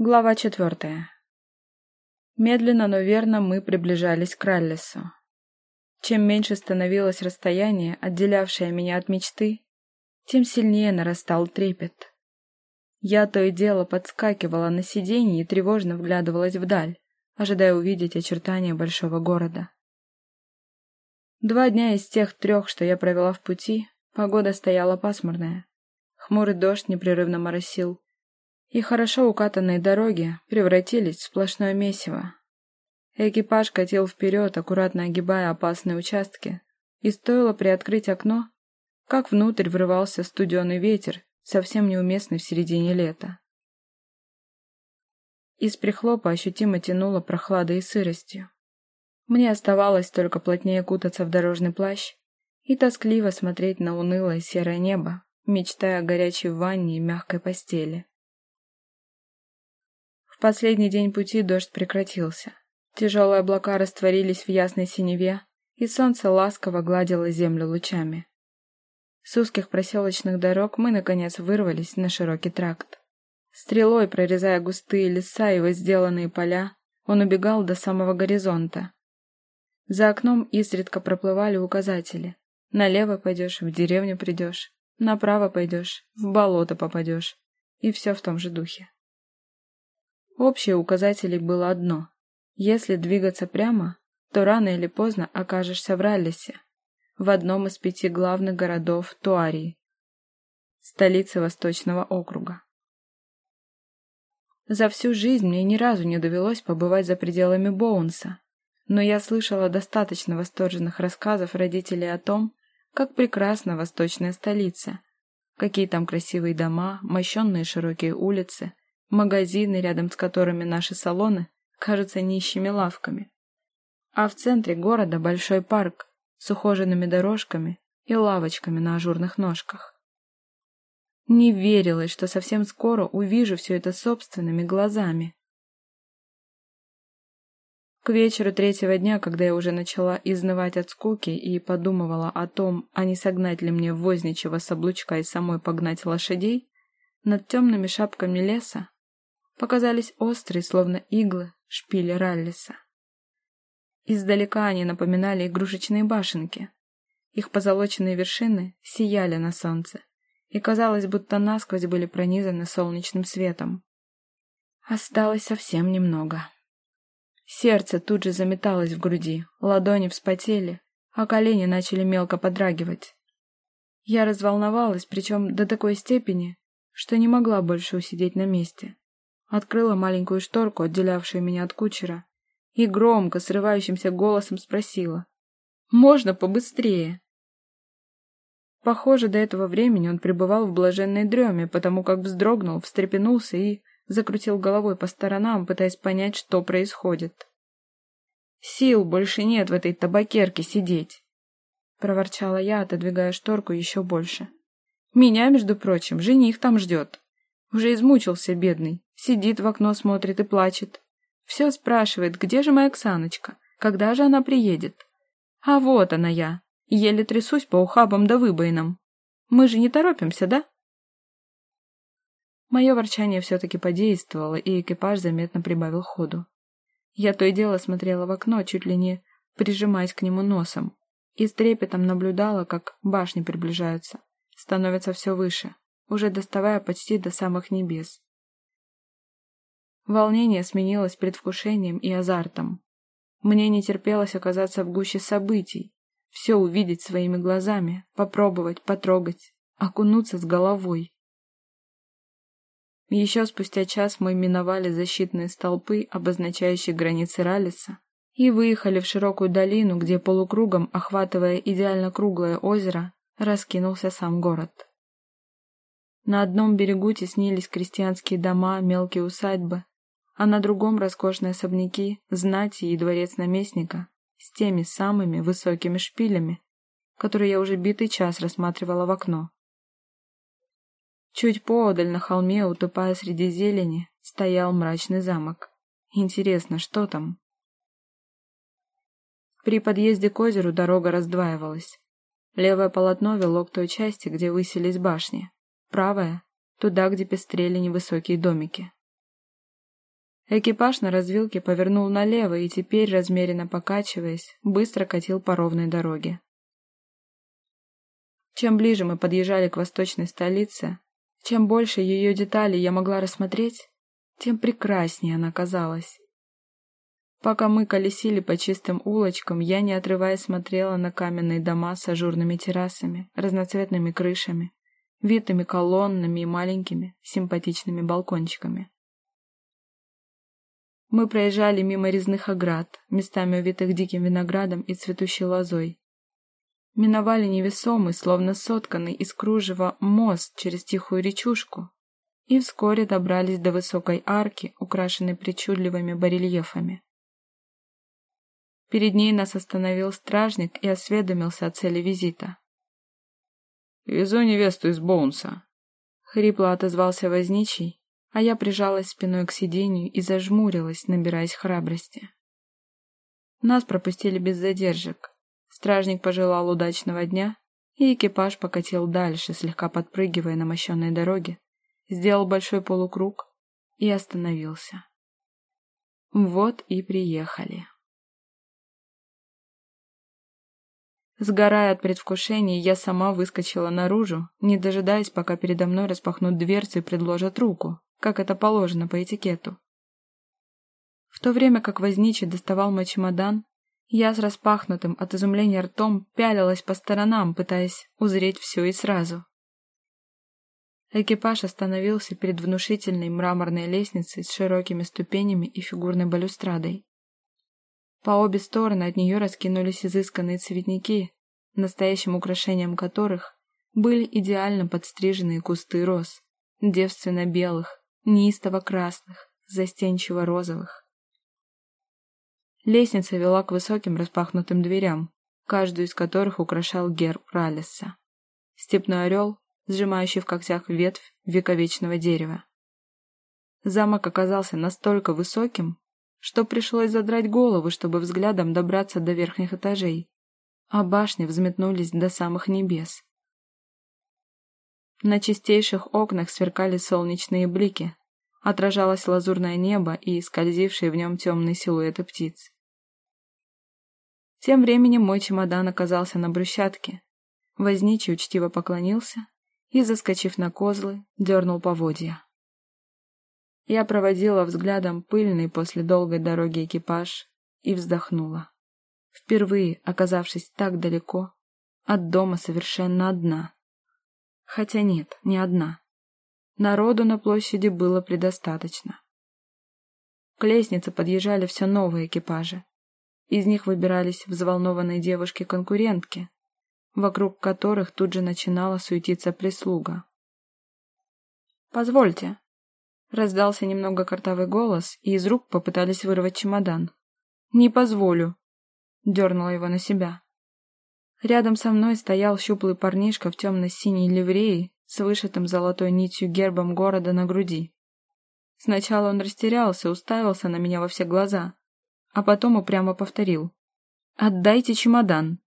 Глава четвертая. Медленно, но верно мы приближались к Раллису. Чем меньше становилось расстояние, отделявшее меня от мечты, тем сильнее нарастал трепет. Я то и дело подскакивала на сиденье и тревожно вглядывалась вдаль, ожидая увидеть очертания большого города. Два дня из тех трех, что я провела в пути, погода стояла пасмурная. Хмурый дождь непрерывно моросил, и хорошо укатанные дороги превратились в сплошное месиво. Экипаж катил вперед, аккуратно огибая опасные участки, и стоило приоткрыть окно, как внутрь врывался студеный ветер, совсем неуместный в середине лета. Из прихлопа ощутимо тянуло прохладой и сыростью. Мне оставалось только плотнее кутаться в дорожный плащ и тоскливо смотреть на унылое серое небо, мечтая о горячей ванне и мягкой постели. Последний день пути дождь прекратился. Тяжелые облака растворились в ясной синеве, и солнце ласково гладило землю лучами. С узких проселочных дорог мы, наконец, вырвались на широкий тракт. Стрелой, прорезая густые леса и возделанные поля, он убегал до самого горизонта. За окном изредка проплывали указатели. Налево пойдешь, в деревню придешь, направо пойдешь, в болото попадешь. И все в том же духе. Общее указателей было одно. Если двигаться прямо, то рано или поздно окажешься в Раллисе, в одном из пяти главных городов Туарии, столицы Восточного округа. За всю жизнь мне ни разу не довелось побывать за пределами Боунса, но я слышала достаточно восторженных рассказов родителей о том, как прекрасна восточная столица, какие там красивые дома, мощенные широкие улицы, магазины, рядом с которыми наши салоны кажутся нищими лавками. А в центре города большой парк с ухоженными дорожками и лавочками на ажурных ножках. Не верилось, что совсем скоро увижу все это собственными глазами. К вечеру третьего дня, когда я уже начала изнывать от скуки и подумывала о том, а не согнать ли мне возничего с облучка и самой погнать лошадей, над темными шапками леса показались острые, словно иглы, шпили Раллиса. Издалека они напоминали игрушечные башенки. Их позолоченные вершины сияли на солнце, и казалось, будто насквозь были пронизаны солнечным светом. Осталось совсем немного. Сердце тут же заметалось в груди, ладони вспотели, а колени начали мелко подрагивать. Я разволновалась, причем до такой степени, что не могла больше усидеть на месте. Открыла маленькую шторку, отделявшую меня от кучера, и громко, срывающимся голосом спросила. «Можно побыстрее?» Похоже, до этого времени он пребывал в блаженной дреме, потому как вздрогнул, встрепенулся и закрутил головой по сторонам, пытаясь понять, что происходит. «Сил больше нет в этой табакерке сидеть!» — проворчала я, отодвигая шторку еще больше. «Меня, между прочим, жених там ждет. Уже измучился, бедный. Сидит в окно, смотрит и плачет. Все спрашивает, где же моя Ксаночка, когда же она приедет. А вот она я, еле трясусь по ухабам да выбоинам. Мы же не торопимся, да? Мое ворчание все-таки подействовало, и экипаж заметно прибавил ходу. Я то и дело смотрела в окно, чуть ли не прижимаясь к нему носом, и с трепетом наблюдала, как башни приближаются, становятся все выше уже доставая почти до самых небес. Волнение сменилось предвкушением и азартом. Мне не терпелось оказаться в гуще событий, все увидеть своими глазами, попробовать, потрогать, окунуться с головой. Еще спустя час мы миновали защитные столпы, обозначающие границы Ралиса, и выехали в широкую долину, где полукругом, охватывая идеально круглое озеро, раскинулся сам город. На одном берегу теснились крестьянские дома, мелкие усадьбы, а на другом роскошные особняки, знати и дворец наместника с теми самыми высокими шпилями, которые я уже битый час рассматривала в окно. Чуть поодаль на холме, утопая среди зелени, стоял мрачный замок. Интересно, что там? При подъезде к озеру дорога раздваивалась. Левое полотно вело к той части, где высились башни. Правая — туда, где пестрели невысокие домики. Экипаж на развилке повернул налево и теперь, размеренно покачиваясь, быстро катил по ровной дороге. Чем ближе мы подъезжали к восточной столице, чем больше ее деталей я могла рассмотреть, тем прекраснее она казалась. Пока мы колесили по чистым улочкам, я, не отрываясь, смотрела на каменные дома с ажурными террасами, разноцветными крышами, витыми колоннами и маленькими симпатичными балкончиками. Мы проезжали мимо резных оград, местами увитых диким виноградом и цветущей лозой. Миновали невесомый, словно сотканный из кружева, мост через тихую речушку и вскоре добрались до высокой арки, украшенной причудливыми барельефами. Перед ней нас остановил стражник и осведомился о цели визита. «Везу невесту из Боунса», — хрипло отозвался возничий, а я прижалась спиной к сиденью и зажмурилась, набираясь храбрости. Нас пропустили без задержек. Стражник пожелал удачного дня, и экипаж покатил дальше, слегка подпрыгивая на мощенной дороге, сделал большой полукруг и остановился. Вот и приехали. Сгорая от предвкушения, я сама выскочила наружу, не дожидаясь, пока передо мной распахнут дверцу и предложат руку как это положено по этикету. В то время как возничий доставал мой чемодан, я с распахнутым от изумления ртом пялилась по сторонам, пытаясь узреть все и сразу. Экипаж остановился перед внушительной мраморной лестницей с широкими ступенями и фигурной балюстрадой. По обе стороны от нее раскинулись изысканные цветники, настоящим украшением которых были идеально подстриженные кусты роз, девственно белых, неистово-красных, застенчиво-розовых. Лестница вела к высоким распахнутым дверям, каждую из которых украшал герб Ралиса. Степной орел, сжимающий в когтях ветвь вековечного дерева. Замок оказался настолько высоким, что пришлось задрать голову, чтобы взглядом добраться до верхних этажей, а башни взметнулись до самых небес. На чистейших окнах сверкали солнечные блики, отражалось лазурное небо и скользившие в нем темные силуэты птиц. Тем временем мой чемодан оказался на брусчатке. Возничий учтиво поклонился и, заскочив на козлы, дернул поводья. Я проводила взглядом пыльный после долгой дороги экипаж и вздохнула. Впервые, оказавшись так далеко, от дома совершенно одна. Хотя нет, не одна. Народу на площади было предостаточно. К лестнице подъезжали все новые экипажи. Из них выбирались взволнованные девушки-конкурентки, вокруг которых тут же начинала суетиться прислуга. «Позвольте», — раздался немного картавый голос, и из рук попытались вырвать чемодан. «Не позволю», — дернула его на себя. Рядом со мной стоял щуплый парнишка в темно-синей ливреи с вышитым золотой нитью гербом города на груди. Сначала он растерялся, уставился на меня во все глаза, а потом упрямо повторил. «Отдайте чемодан!»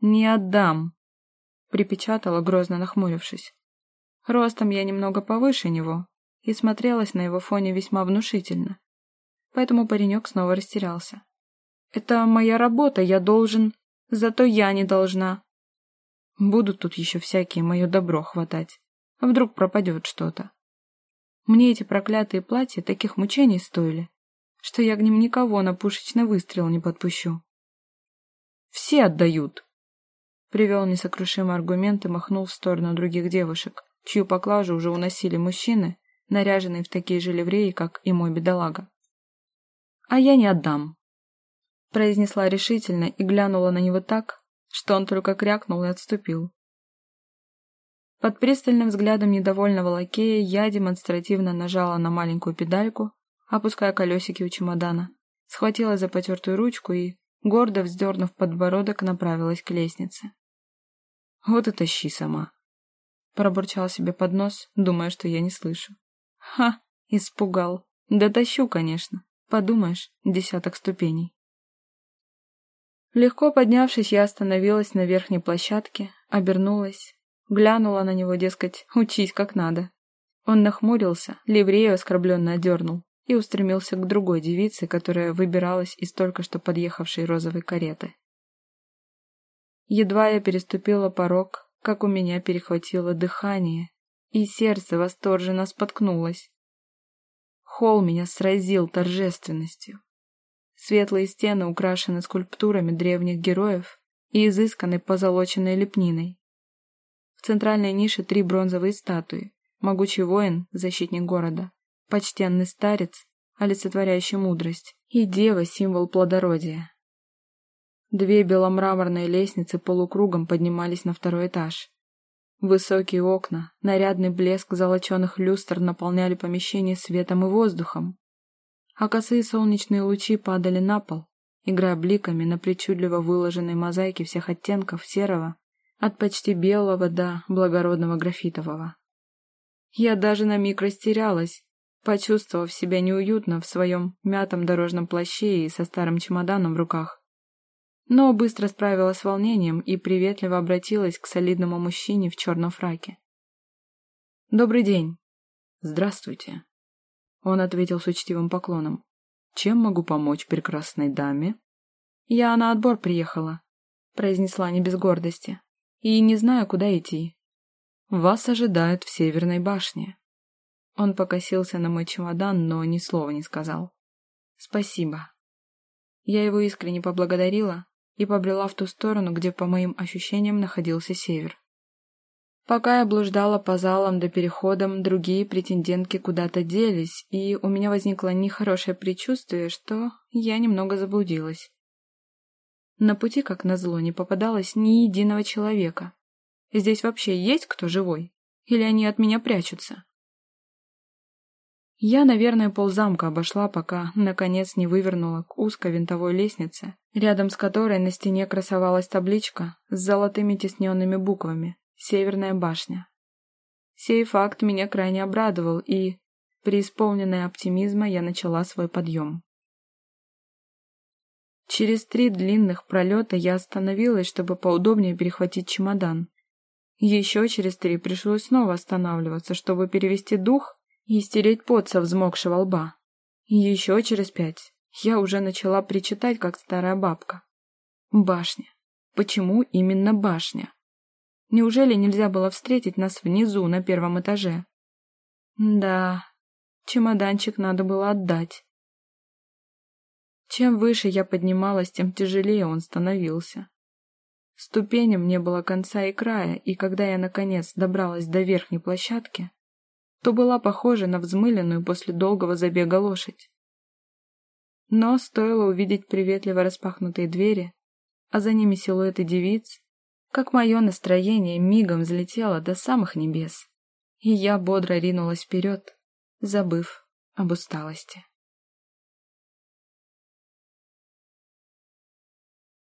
«Не отдам!» — припечатала, грозно нахмурившись. Ростом я немного повыше него и смотрелась на его фоне весьма внушительно. Поэтому паренек снова растерялся. «Это моя работа, я должен...» Зато я не должна. Будут тут еще всякие мое добро хватать. А вдруг пропадет что-то. Мне эти проклятые платья таких мучений стоили, что я к ним никого на пушечный выстрел не подпущу. Все отдают. Привел несокрушимый аргумент и махнул в сторону других девушек, чью поклажу уже уносили мужчины, наряженные в такие же ливреи, как и мой бедолага. А я не отдам произнесла решительно и глянула на него так, что он только крякнул и отступил. Под пристальным взглядом недовольного лакея я демонстративно нажала на маленькую педальку, опуская колесики у чемодана, схватила за потертую ручку и, гордо вздернув подбородок, направилась к лестнице. «Вот и тащи сама», — пробурчал себе под нос, думая, что я не слышу. «Ха!» — испугал. «Да тащу, конечно. Подумаешь, десяток ступеней». Легко поднявшись, я остановилась на верхней площадке, обернулась, глянула на него, дескать, учись как надо. Он нахмурился, ливрею оскорбленно одернул и устремился к другой девице, которая выбиралась из только что подъехавшей розовой кареты. Едва я переступила порог, как у меня перехватило дыхание, и сердце восторженно споткнулось. Холл меня сразил торжественностью. Светлые стены украшены скульптурами древних героев и изысканной позолоченной лепниной. В центральной нише три бронзовые статуи. Могучий воин, защитник города, почтенный старец, олицетворяющий мудрость, и дева, символ плодородия. Две беломраморные лестницы полукругом поднимались на второй этаж. Высокие окна, нарядный блеск золоченых люстр наполняли помещение светом и воздухом, а косые солнечные лучи падали на пол, играя бликами на причудливо выложенной мозаике всех оттенков серого, от почти белого до благородного графитового. Я даже на миг растерялась, почувствовав себя неуютно в своем мятом дорожном плаще и со старым чемоданом в руках. Но быстро справилась с волнением и приветливо обратилась к солидному мужчине в черном фраке. «Добрый день!» «Здравствуйте!» Он ответил с учтивым поклоном. «Чем могу помочь прекрасной даме?» «Я на отбор приехала», — произнесла не без гордости. «И не знаю, куда идти». «Вас ожидают в Северной башне». Он покосился на мой чемодан, но ни слова не сказал. «Спасибо». Я его искренне поблагодарила и побрела в ту сторону, где, по моим ощущениям, находился север. Пока я блуждала по залам до переходам, другие претендентки куда-то делись, и у меня возникло нехорошее предчувствие, что я немного заблудилась. На пути, как назло, не попадалось ни единого человека. Здесь вообще есть кто живой? Или они от меня прячутся? Я, наверное, ползамка обошла, пока, наконец, не вывернула к узкой винтовой лестнице, рядом с которой на стене красовалась табличка с золотыми тесненными буквами Северная башня. Сей факт меня крайне обрадовал, и, преисполненная оптимизма, я начала свой подъем. Через три длинных пролета я остановилась, чтобы поудобнее перехватить чемодан. Еще через три пришлось снова останавливаться, чтобы перевести дух и стереть пот со взмокшего лба. Еще через пять я уже начала причитать, как старая бабка. Башня. Почему именно башня? Неужели нельзя было встретить нас внизу, на первом этаже? Да, чемоданчик надо было отдать. Чем выше я поднималась, тем тяжелее он становился. Ступеням не было конца и края, и когда я, наконец, добралась до верхней площадки, то была похожа на взмыленную после долгого забега лошадь. Но стоило увидеть приветливо распахнутые двери, а за ними силуэты девиц, как мое настроение мигом взлетело до самых небес, и я бодро ринулась вперед, забыв об усталости.